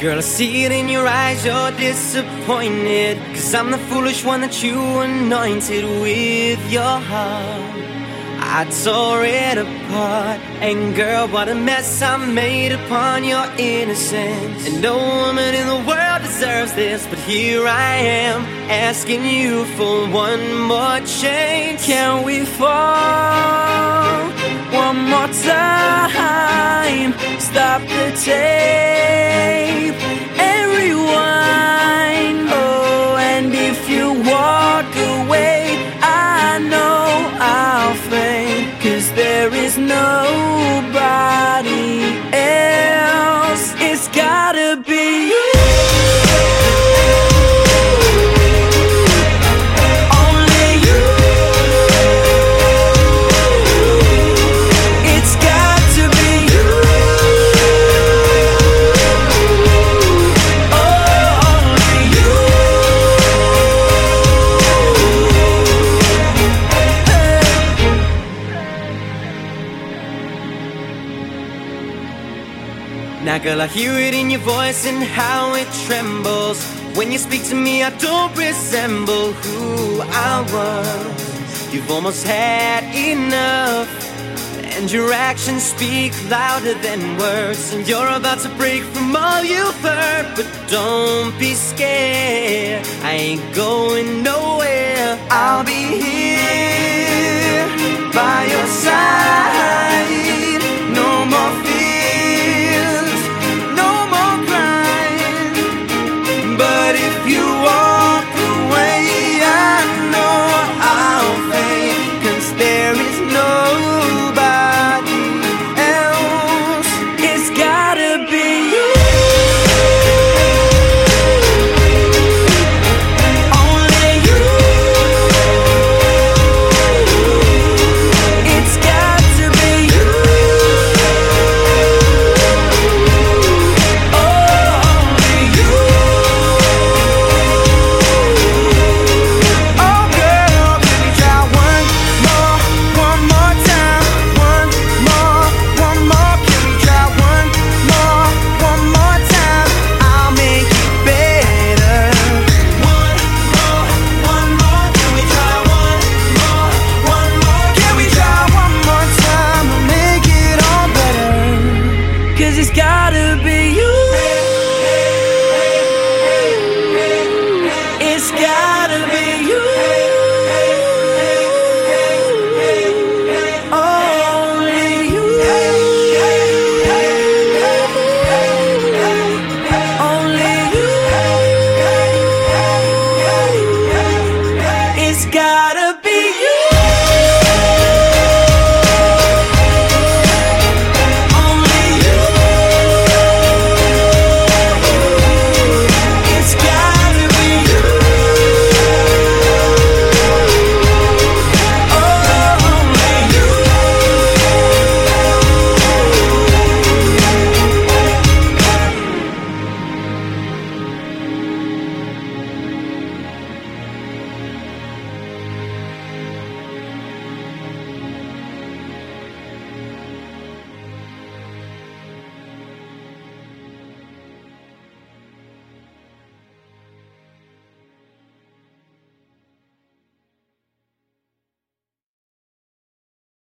Girl, I see it in your eyes, you're disappointed. Cause I'm the foolish one that you anointed with your heart. I tore it apart. And girl, what a mess I made upon your innocence. And no woman in the world deserves this, but here I am asking you for one more chance. Can we fall one more time? Now, girl, I hear it in your voice and how it trembles. When you speak to me, I don't resemble who I was. You've almost had enough. And your actions speak louder than words. And you're about to break from all you've heard. But don't be scared. I ain't going nowhere. I'll be here